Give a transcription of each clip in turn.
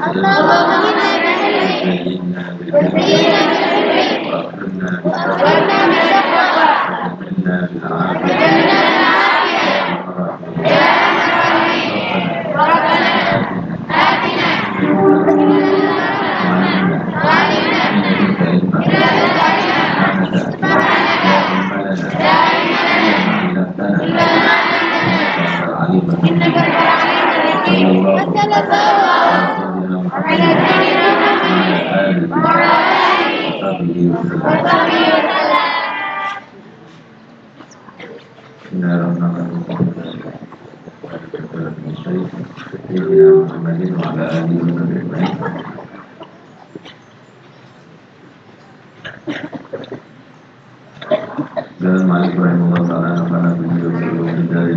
Allahumma Dan Malik rahimahullah ta'ala Nafana beliau dari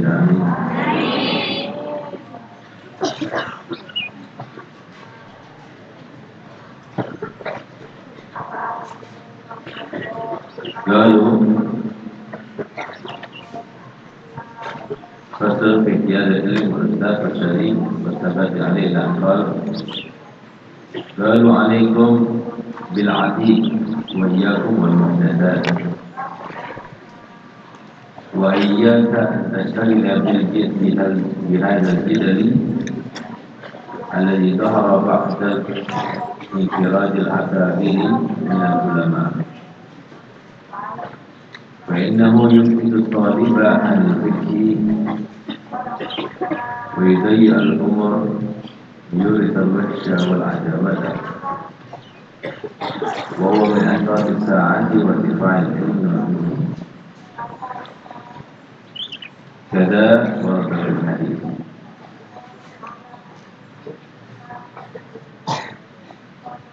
Tashtagila bil jiddi بهذا الجدل الذي ظهر بعد انفراد الأكابر من العلماء. فإنه يفسد الطالب عن الفقه ويضيع الأمر يورث الوحش والعداوة. وهو من أشراط الساعة وارتفاع العلم. كذا ورد في الحديث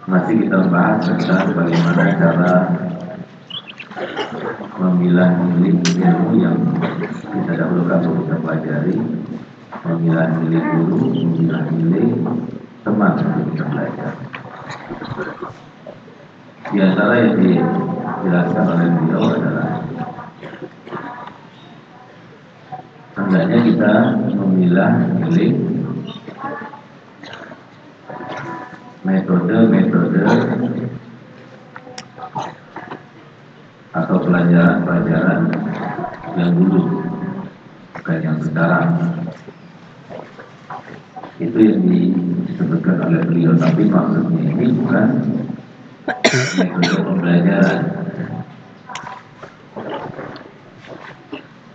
masih kita bahas tentang bagaimana cara memilah milih ilmu yang kita dahulukan untuk kita pelajari memilah milih guru, memilah milih teman untuk kita belajar di antara yang dijelaskan oleh beliau adalah hendaknya kita memilah milih metode-metode atau pelajaran-pelajaran yang dulu bukan yang sekarang. Itu yang disebutkan oleh beliau tapi maksudnya ini bukan metode pembelajaran.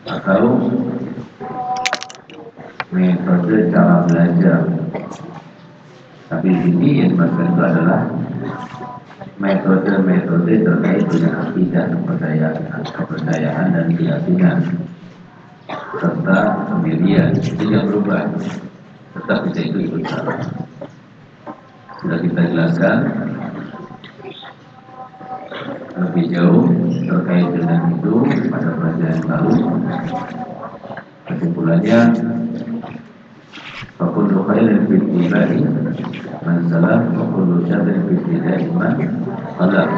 Atau metode cara belajar. Tapi di sini yang dimaksudkan itu adalah metode-metode terkait dengan akidah kepercayaan, kepercayaan dan keyakinan serta itu yang berubah tetap bisa itu ikut salah sudah kita jelaskan lebih jauh terkait dengan itu pada pelajaran lalu. Kesimpulannya فكل خير في الإيمان من سلام وكل شر في ابتداء من قلق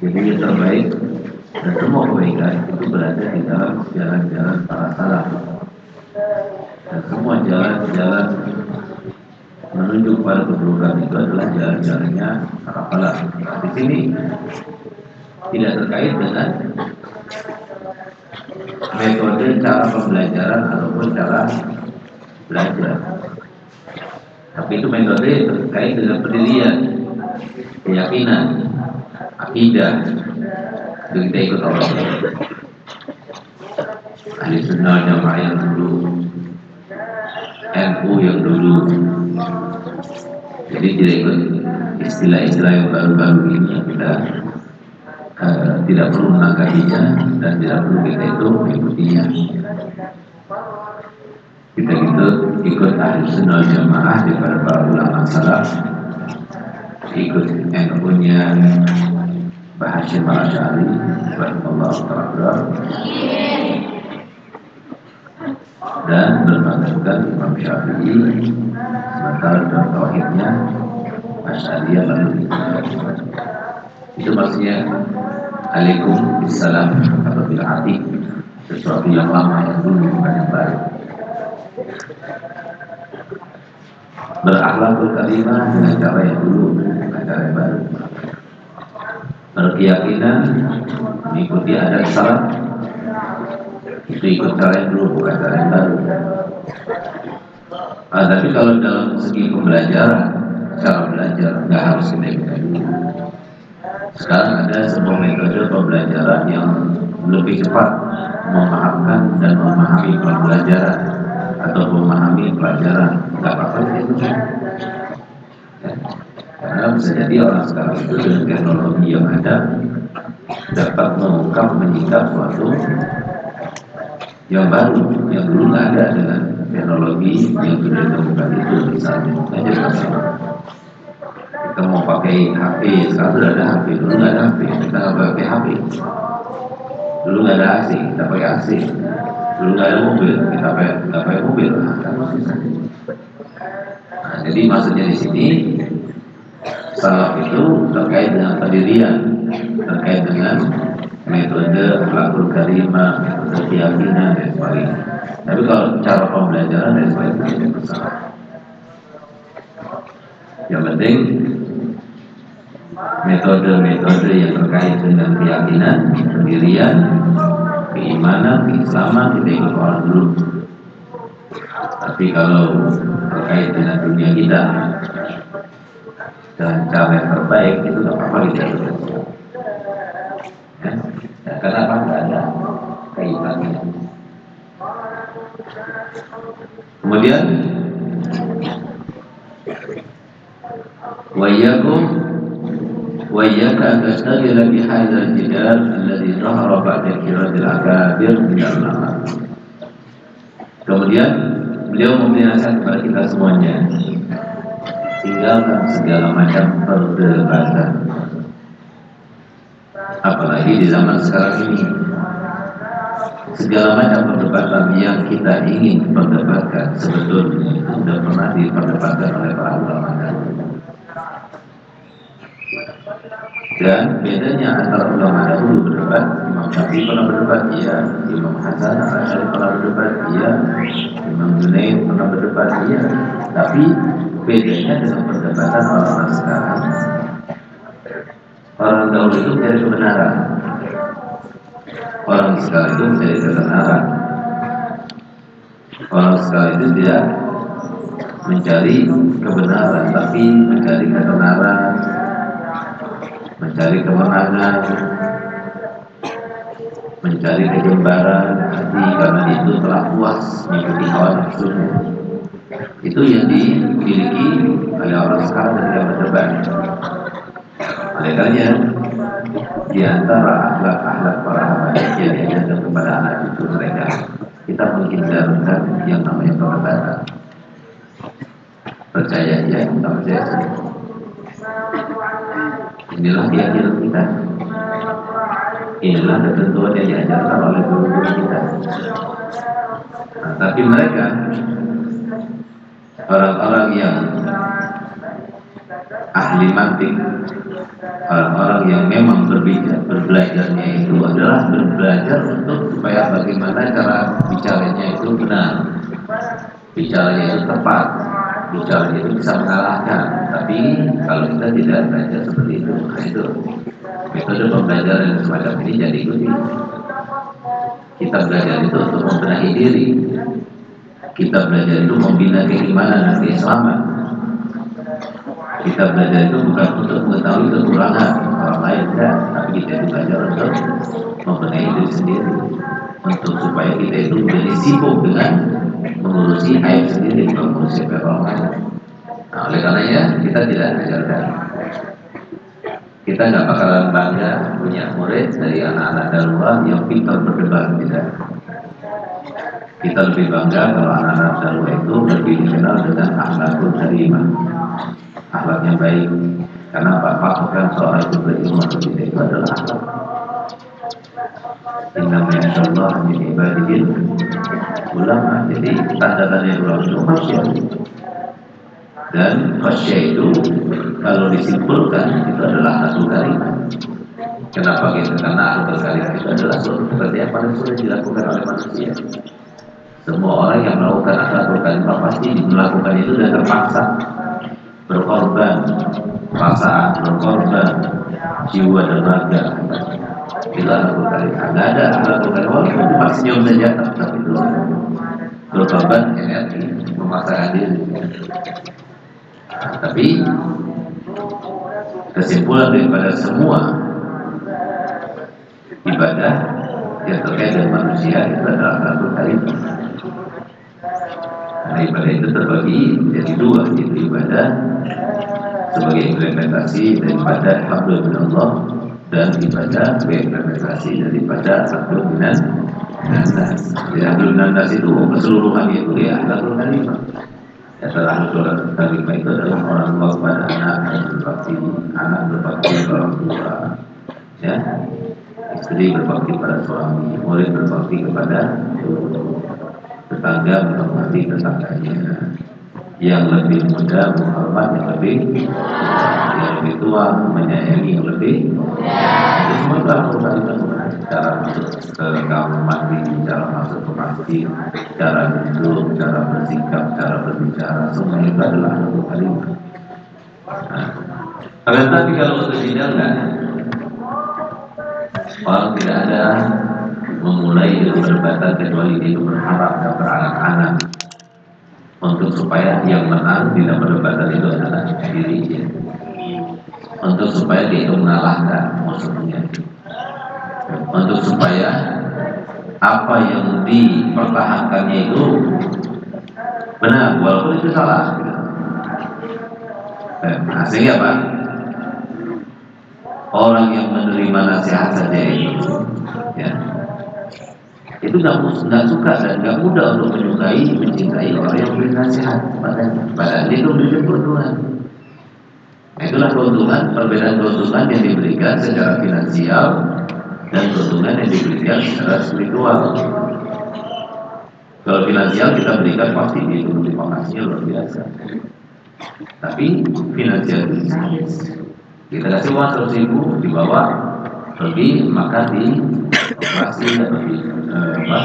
jadi yang terbaik dan semua kebaikan itu berada di dalam jalan-jalan para salaf dan semua jalan-jalan menuju pada keburukan itu adalah jalan-jalannya para salaf nah, di sini tidak terkait dengan metode cara pembelajaran ataupun cara belajar. Tapi itu metode terkait dengan pendirian, keyakinan, akidah. Itu kita ikut Allah. Ahli sunnah jamaah yang dulu, NU yang dulu. Jadi tidak ikut istilah-istilah yang baru-baru ini yang kita uh, tidak perlu menangkapinya dan tidak perlu kita itu mengikutinya kita gitu ikut ahli sunnah jamaah daripada para ulama salaf. Ikut NU nya Bahashim al-Ash'ari Rahimahullah Ta'ala. Dan bermadzhabkan Imam Syafi'i sementara dalam tauhidnya Asy'ariyah lalu. Itu maksudnya alaikum bisalam atau bil sesuatu yang lama yang dulu bukan yang baru berakhlak berkalimah dengan cara yang dulu bukan cara yang baru. Berkeyakinan mengikuti adat salat itu ikut cara yang dulu bukan cara yang baru. Nah, tapi kalau dalam segi pembelajaran cara belajar nggak harus dulu. Sekarang ada sebuah metode pembelajaran yang lebih cepat memahamkan dan memahami pembelajaran atau memahami pelajaran nggak apa-apa. Itu ya. karena bisa jadi orang sekarang itu dengan teknologi yang ada dapat mengungkap menyingkap suatu yang baru yang dulu nggak ada dengan teknologi yang sudah ditemukan itu misalnya. Aja kita mau pakai HP sekarang sudah ada HP dulu nggak ada HP kita nggak pakai HP dulu nggak ada AC kita pakai AC nggak ada mobil. Kita pakai pakai mobil. Nah, jadi maksudnya di sini salaf itu terkait dengan pendirian terkait dengan metode akhlakul karimah keyakinan dan sebagainya. Tapi kalau cara pembelajaran dan sebagainya tidak masalah yang penting metode-metode yang terkait dengan keyakinan, pendirian, keimanan, keislaman kita ikut orang dulu. Tapi kalau terkait dengan dunia kita dan cara yang terbaik itu nggak apa-apa kita ikut. Ya? Dan karena apa nggak ada keimanan? Kemudian wayakum وإياك أن تشتغل بهذا الجدال الذي ظهر بعد انفراد الأكابر من العلماء Kemudian beliau memberi nasihat kepada kita semuanya tinggalkan segala macam perdebatan apalagi di zaman sekarang ini segala macam perdebatan yang kita ingin perdebatkan sebetulnya sudah pernah diperdebatkan oleh para ulama dan bedanya antara ulama dahulu berdebat Imam Syafi'i pernah berdebat iya. Imam Hasan Asyari pernah berdebat iya. Imam Junaid pernah berdebat iya. Tapi bedanya dengan perdebatan orang-orang sekarang orang dahulu itu mencari kebenaran. Orang sekarang itu mencari kebenaran. Orang sekarang itu tidak mencari kebenaran tapi mencari kebenaran mencari kemenangan, mencari kegembiraan hati karena itu telah puas mengikuti hawa nafsunya. Itu yang dimiliki oleh orang sekarang ketika berdebat. Oleh karena di antara akhlak-akhlak para habaib yang diajarkan kepada anak cucu mereka, kita menghindarkan yang namanya perdebatan. Percaya ya, kita percaya Inilah keyakinan kita. Inilah ketentuan yang diajarkan oleh guru-guru kita. Nah, tapi mereka orang-orang yang ahli mantik, orang-orang yang memang berbicara, berbelajarnya itu adalah berbelajar untuk supaya bagaimana cara bicaranya itu benar, bicaranya itu tepat, bicaranya itu bisa mengalahkan. Tapi kalau kita tidak belajar seperti itu, nah itu metode pembelajaran yang semacam ini jadi ikuti. Kita belajar itu untuk membenahi diri. Kita belajar itu membina keimanan dan keislaman. Kita belajar itu bukan untuk mengetahui kekurangan orang lain, ya, tapi kita belajar untuk membenahi diri sendiri. Untuk supaya kita itu menjadi sibuk dengan mengurusi air sendiri, mengurusi orang. Nah, oleh karenanya kita tidak ajarkan. Kita nggak bakalan bangga punya murid dari anak-anak darurat yang pintar berdebat tidak. Kita lebih bangga kalau anak-anak darurat itu lebih dikenal dengan akhlakul karimah, akhlak yang baik. Karena bapak bukan soal itu berilmu itu adalah akhlak. Inna Allah min ulama. Jadi tanda-tanda ulama itu dan khasya itu kalau disimpulkan itu adalah satu kalimat Kenapa gitu? Karena akal berkarya itu adalah suatu yang paling sulit dilakukan oleh manusia. Semua orang yang melakukan akal berkarya pasti melakukan itu dan terpaksa berkorban perasaan, berkorban jiwa dan raga. Ada akal berkarya walaupun cuma senyum saja, tapi itu berkorban energi, memaksakan diri. Nah, tapi kesimpulan daripada semua ibadah yang terkait dengan manusia itu adalah satu kali karena ibadah itu terbagi menjadi dua yaitu ibadah sebagai implementasi daripada hablum Allah dan ibadah sebagai daripada hablum minan nas. Jadi hablum nas itu keseluruhan itu ya hablum kalimah. Ya telah hablum kalimah itu adalah orang tua kepada anak yang berbakti anak berbakti orang tua ya istri berbakti pada suami, murid berbakti kepada tetangga menghormati tetangganya, yang lebih muda menghormat yang lebih yang lebih tua menyayangi yang lebih itu semua telah merupakan cara masuk ke kamar mandi, cara masuk ke masjid, cara duduk, cara bersikap, cara berbicara, semua itu adalah satu kalimat. Nah, akan tapi kalau untuk tidak Orang tidak ada memulai dengan perdebatan kecuali dia berharap dan berangan-angan untuk supaya yang menang dalam perdebatan itu adalah dirinya. Untuk supaya dia itu mengalahkan musuhnya. Untuk supaya apa yang dipertahankannya itu benar walaupun itu salah. Nah, sehingga apa? orang yang menerima nasihat saja itu ya itu nggak suka dan nggak mudah untuk menyukai mencintai orang yang beri nasihat padahal dia itu memberikan keuntungan. Nah, itulah keuntungan perbedaan keuntungan yang diberikan secara finansial dan keuntungan yang diberikan secara spiritual. Kalau finansial kita berikan pasti itu terima kasih luar biasa. Tapi finansial itu kita kasih uang seratus ribu dibawa pergi makan di operasi di eh, apa?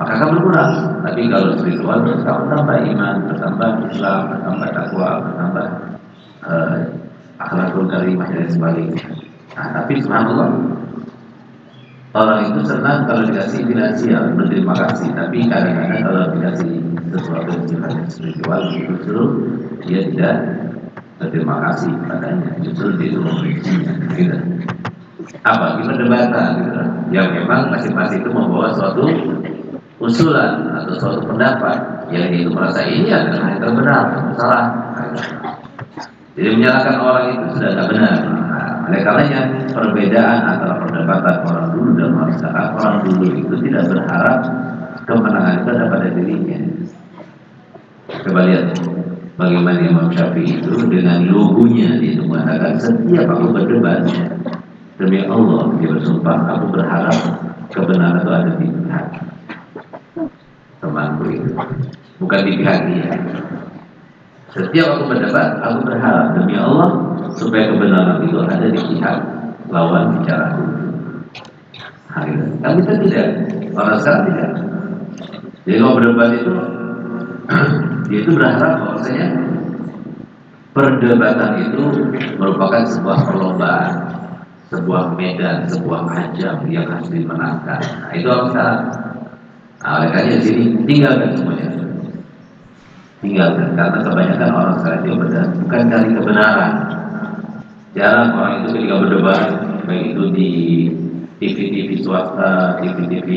Maka akan berkurang tapi kalau spiritual kamu tambah iman bertambah Islam bertambah takwa bertambah eh, akhlakul karimah dan sebagainya. Nah tapi subhanallah orang itu senang kalau dikasih finansial berterima kasih. Tapi kadang-kadang kalau dikasih sesuatu yang spiritual justru dia tidak berterima kasih padanya. Justru itu membencinya gitu. apa? Kita debatan gitu. Yang memang masing-masing itu membawa suatu usulan atau suatu pendapat. Yang itu merasa ini adalah yang terbenar salah. Jadi menyalahkan orang itu sudah tidak benar. Nah, oleh karenanya perbedaan antara perdebatan orang dulu dan orang sekarang orang dulu itu tidak berharap kemenangan itu ada pada dirinya. Coba lihat Bagaimana Imam Syafi'i itu dengan lugunya dia mengatakan setiap aku berdebat demi Allah dia bersumpah aku berharap kebenaran itu ada di pihak temanku itu bukan di pihak dia. Setiap aku berdebat aku berharap demi Allah supaya kebenaran itu ada di pihak lawan bicaraku Kan kita tidak orang sekarang tidak. Jadi kalau berdebat itu itu berharap bahwasanya perdebatan itu merupakan sebuah perlombaan, sebuah medan, sebuah ajang yang harus dimenangkan. Nah, itu apa sekarang? Nah, oleh karena sini tinggalkan semuanya. Tinggalkan karena kebanyakan orang sekarang itu bukan cari kebenaran. Jarang orang itu ketika berdebat, baik itu di TV-TV swasta, TV-TV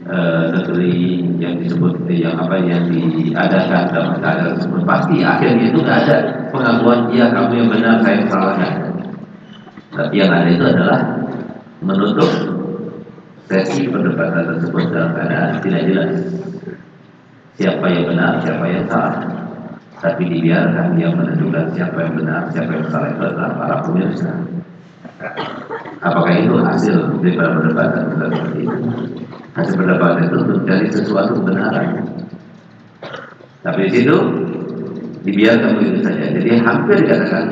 Eh, negeri yang disebut yang apa yang diadakan dalam keadaan tersebut. Pasti akhirnya itu nggak ada pengakuan dia kamu yang benar saya yang salah. Tapi yang ada itu adalah menutup sesi perdebatan tersebut dalam keadaan tidak jelas. Siapa yang benar siapa yang salah. Tapi dibiarkan yang menentukan siapa yang benar siapa yang salah itu adalah para pemirsa. Apakah itu hasil dari perdebatan seperti itu Hasil pendapat itu untuk mencari sesuatu kebenaran. Tapi di situ dibiarkan begitu saja. Jadi hampir dikatakan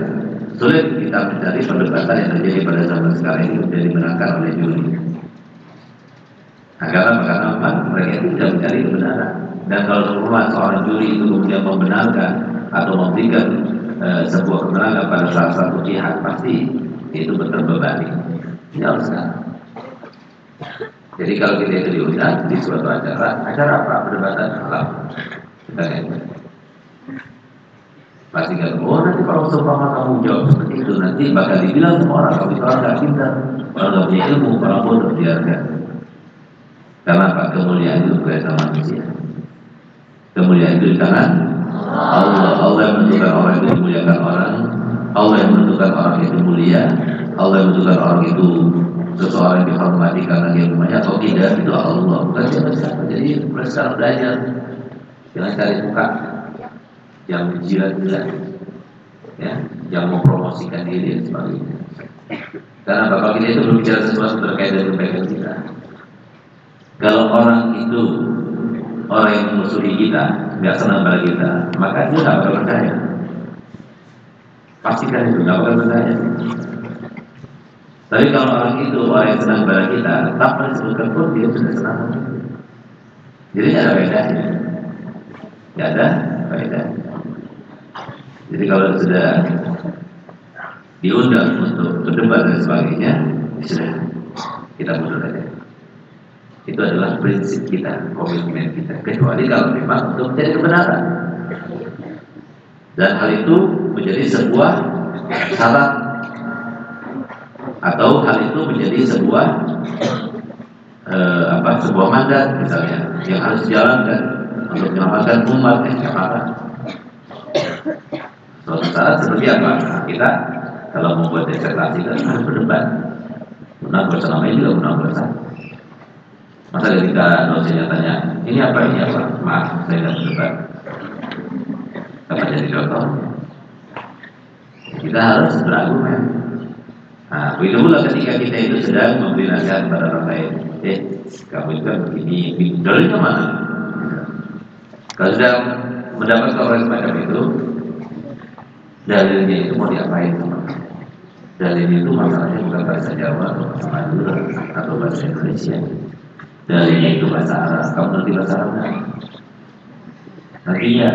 sulit kita mencari perdebatan yang terjadi pada zaman sekarang ini menjadi dimenangkan oleh juri. Nah, karena karena memang mereka itu tidak mencari kebenaran. Dan kalau semua seorang juri itu kemudian membenarkan atau memberikan e, sebuah kebenaran pada salah satu pihak, pasti itu terbebani. Ini harus Jadi kalau kita itu diundang di suatu acara, acara apa? Perdebatan alam. Kita Pasti kan, oh nanti kalau seumpama kamu jawab seperti itu, nanti bakal dibilang semua orang, kamu itu orang gak pintar, orang gak punya ilmu, orang bodoh, biarkan. Karena apa? Kemuliaan itu bukan sama manusia. Kemuliaan itu di tangan Allah. Allah yang menentukan orang itu dimuliakan orang. Allah yang menentukan orang itu mulia. Allah yang menentukan orang itu seseorang dihormati karena dia rumahnya atau tidak itu Allah bukan siapa siapa. Jadi mereka belajar jangan cari muka yang menjilat-jilat ya, yang mempromosikan diri dan sebagainya. Karena bapak kita itu berbicara sesuatu terkait dengan kebaikan kita. Kalau orang itu orang yang memusuhi kita, nggak senang pada kita, maka dia nggak bakal percaya. Pastikan itu nggak bakal percaya. Tapi kalau orang itu orang yang senang pada kita, tanpa disebutkan pun dia sudah senang. Jadi tidak ada bedanya. Tidak ada bedanya. Jadi kalau sudah diundang untuk berdebat dan sebagainya, sudah kita mundur aja. Itu adalah prinsip kita, komitmen kita. Kecuali kalau memang untuk menjadi kebenaran. Dan hal itu menjadi sebuah syarat atau hal itu menjadi sebuah eh, apa sebuah mandat misalnya yang harus dijalankan untuk menyelamatkan umat yang apa Suatu saat seperti apa? Nah, kita kalau membuat disertasi kan harus berdebat. Menang bersama ini juga menang bersama. Masa ketika dosennya tanya, ini apa, ini apa? Maaf, saya tidak berdebat. Apa jadi contoh? Kita harus berargumen. Nah, begitu pula ketika kita itu sedang memberi nasihat kepada orang lain. Eh, kamu itu kan begini, begini. Dari mana? Kalau sudah mendapatkan orang semacam itu, dalilnya itu mau diapain? Dalilnya itu masalahnya bukan bahasa Jawa atau bahasa Madura atau bahasa Indonesia dalilnya itu bahasa Arab kamu ngerti bahasa Arab kan? artinya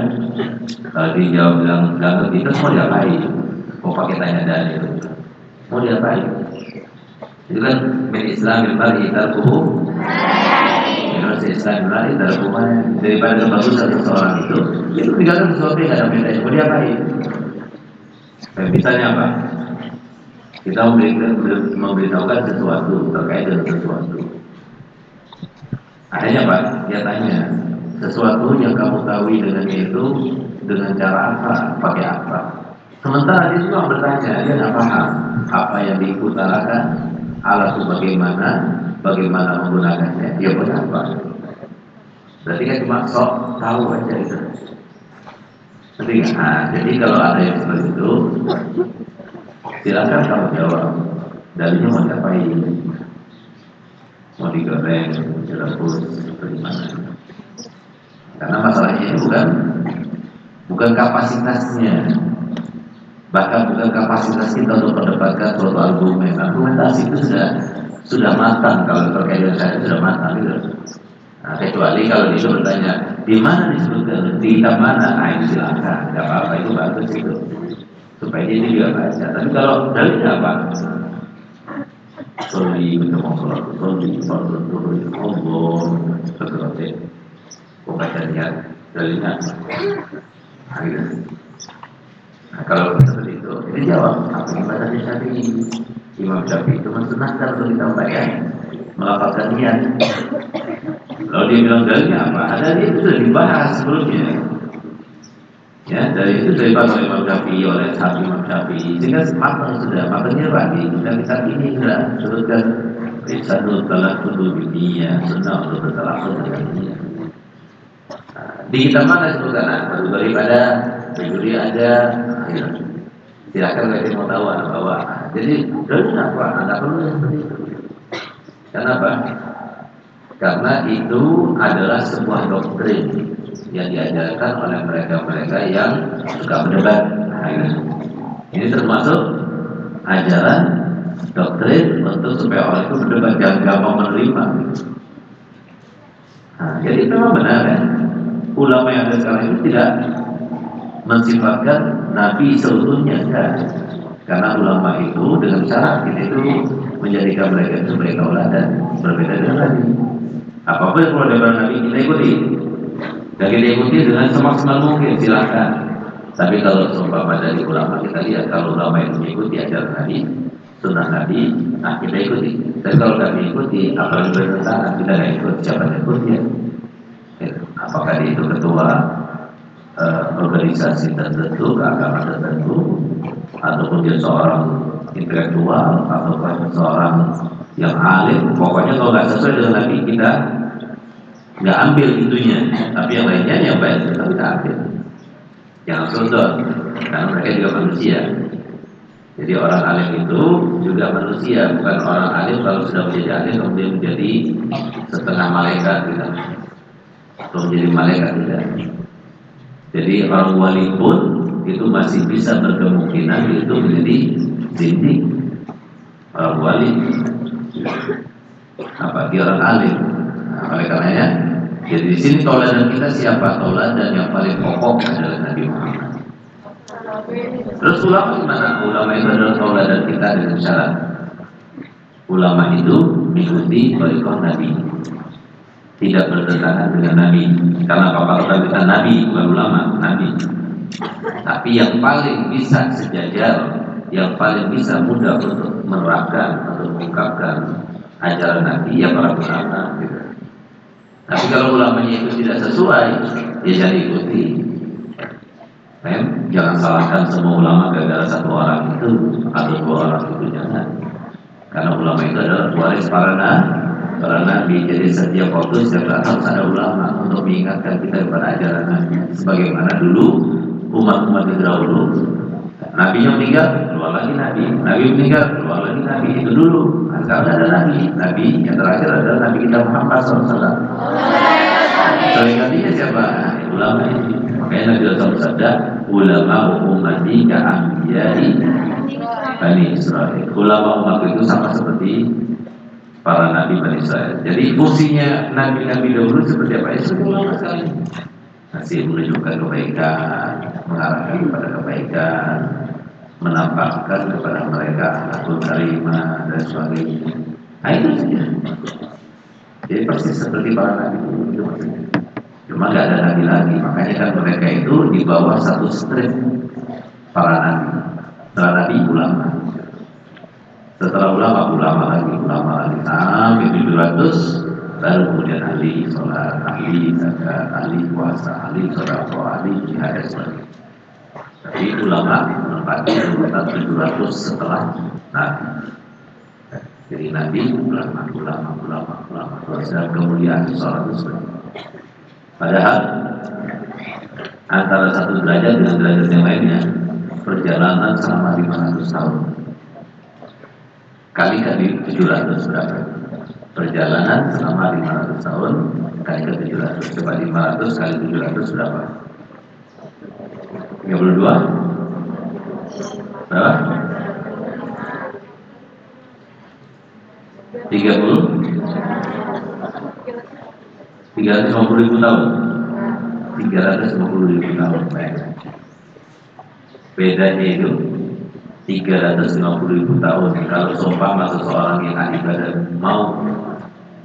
kalau dijawab bilang nggak ngerti terus mau diapain mau pakai tanya dalil mau diapain itu kan min Islam bil mar'i tarkuhu Terus Islam bil mar'i tarkuhu daripada kebagusan seseorang itu. Itu tinggalkan sesuatu yang ada bedanya mau diapain dan misalnya apa? Kita memberitahukan sesuatu terkait dengan sesuatu. Akhirnya Pak, dia tanya sesuatu yang kamu tahu dengan itu dengan cara apa, pakai apa. Sementara dia juga bertanya, dia nggak paham apa yang diutarakan, alat itu bagaimana, bagaimana menggunakannya, dia pun apa. Berarti kan cuma sok tahu aja itu. Tapi, nah, jadi kalau ada yang seperti itu, silakan kamu jawab. Dalilnya mau ngapain? mau digoreng, direbus, bagaimana? Karena masalahnya bukan bukan kapasitasnya, bahkan bukan kapasitas kita untuk mendapatkan suatu argumen. Argumentasi itu sudah sudah matang kalau terkait dengan saya sudah matang gitu. Nah, kecuali kalau dia bertanya di mana disebutkan di mana, nah itu silakan, tidak apa-apa itu bagus itu supaya dia juga baca. Tapi kalau dalilnya apa? Soli bertemu sholat Soli Fardhu Dhuhri Allah Seterusnya Bukan lihat Dalilnya Nah kalau seperti itu Jadi jawab Apa di Syafi'i Imam Syafi'i itu mensunahkan untuk disampaikan Melapatkan niat Kalau dia bilang dalilnya apa? Ada dia itu sudah dibahas sebelumnya. Ya, dari itu dari oleh Imam Syafi'i oleh Syafi'i Imam Syafi'i. Sehingga matang sudah matangnya lagi dan kita ini sudah sebutkan Risadul telah kudu dunia sunnah untuk bertelafut dengan dunia. Nah, di kita mana sebutkan? Nah, daripada Bejuri ada ya, silakan lagi mau tahu anak bawa jadi dari apa anda perlu yang seperti itu kenapa karena itu adalah sebuah doktrin yang diajarkan oleh mereka-mereka yang suka berdebat. Ini. termasuk ajaran doktrin untuk supaya orang itu berdebat jangan gampang menerima. Nah, jadi memang benar ya, ulama yang ada sekarang itu tidak mensifatkan Nabi seutuhnya enggak. Karena ulama itu dengan cara kita itu menjadikan mereka itu sebagai tauladan berbeda dengan Nabi. Apa pun yang keluar dari Nabi kita ikuti. Dan kita ikuti dengan semaksimal mungkin silahkan. Tapi kalau seumpama dari ulama kita lihat kalau ulama itu mengikuti ajaran Nabi, sunnah Nabi, nah kita ikuti. Dan kalau kami ikuti, apalagi bertentangan kita nggak ikut, siapa yang ikut ya? Apakah dia itu ketua uh, organisasi tertentu, keagamaan tertentu, ataupun dia seorang intelektual, ataupun seorang yang alim, pokoknya kalau nggak sesuai dengan Nabi kita nggak ambil itunya, tapi yang lainnya yang baik tetap kita ambil. Jangan sudut, karena mereka juga manusia. Jadi orang alim itu juga manusia, bukan orang alim kalau sudah menjadi alim kemudian menjadi setengah malaikat gitu. Atau menjadi malaikat tidak. Jadi orang wali pun itu masih bisa berkemungkinan itu menjadi zindik orang wali apa? Dia orang alim. Nah, oleh karenanya jadi di sini tauladan kita siapa? Tauladan yang paling pokok adalah Nabi Muhammad. Terus ulama gimana? Ulama itu adalah tauladan kita dengan syarat. Ulama itu mengikuti perikon Nabi tidak bertentangan dengan Nabi karena apa kalau kita Nabi bukan ulama Nabi tapi yang paling bisa sejajar yang paling bisa mudah untuk menerapkan atau mengungkapkan ajaran Nabi ya para ulama gitu. Tapi kalau ulamanya itu tidak sesuai, ya jangan ikuti. Kan? Jangan salahkan semua ulama gara-gara satu orang itu atau dua orang itu jangan. Karena ulama itu adalah waris para nabi, para nabi. Jadi setiap waktu setiap harus ada ulama untuk mengingatkan kita kepada ajaran Nabi. Sebagaimana dulu umat-umat terdahulu Nabi yang meninggal, keluar lagi Nabi. Nabi meninggal, keluar lagi Nabi. Itu dulu. Sekarang ada Nabi. Nabi yang terakhir adalah Nabi kita Muhammad SAW. Sering gantinya siapa? Ulama ini. Makanya Nabi SAW bersabda, ulama umati ka'ambiyai Bani Israel. Ulama umat itu sama seperti para nabi Bani Israel. Jadi fungsinya nabi-nabi dahulu seperti apa? Ya ulama sekali masih menunjukkan kebaikan, mengarahkan kepada kebaikan, menampakkan kepada mereka akhlakul karimah dan sebagainya. Nah itu saja. Jadi persis seperti para nabi itu maksudnya. Cuma nggak ada nabi lagi, makanya kan mereka itu di bawah satu strip para nabi. Setelah nabi ulama. Setelah ulama ulama lagi, ulama lagi sampai 700 baru kemudian ahli sholat, ahli zakat, ahli puasa, ahli sodako, ahli jihad dan sebagainya. Tapi ulama menempati urutan 700 setelah Nabi. Jadi Nabi ulama, ulama, ulama, ulama. Dan kemuliaan sholat itu. Padahal antara satu derajat dengan derajat yang lainnya perjalanan selama 500 tahun kali kali 700 berapa? perjalanan selama 500 tahun kali ke 700 coba 500 kali 700 berapa? 32 berapa? 30 350 ribu tahun. 350 ribu tahun bedanya itu 350 ribu tahun. Kalau seumpama seseorang yang ahli ibadah mau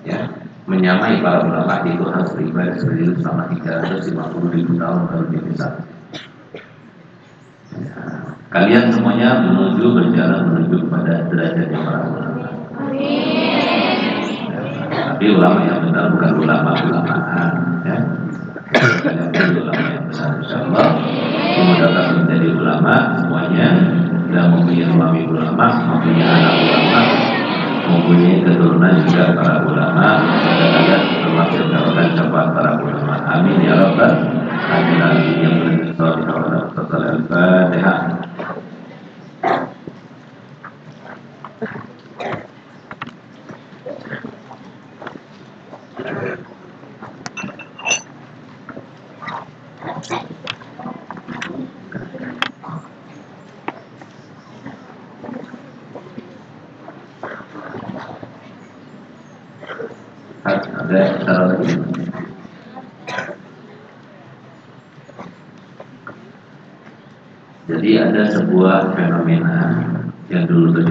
ya menyamai para ulama itu harus beribadah seperti itu selama 350 ribu tahun baru dia bisa. Ya, kalian semuanya menuju berjalan menuju kepada derajatnya para ulama ya, tapi ulama yang benar bukan ulama ulamaan ya. Kalian ulama yang besar insyaallah dimudahkan menjadi ulama semuanya dan suami ulama, mempunyai anak ulama, mempunyai keturunan juga para ulama, dan ada termasuk mendapatkan syafaat para ulama. Amin ya rabbal alamin. Yang berdoa kepada Al-Fatihah. Sebuah fenomena yang dulu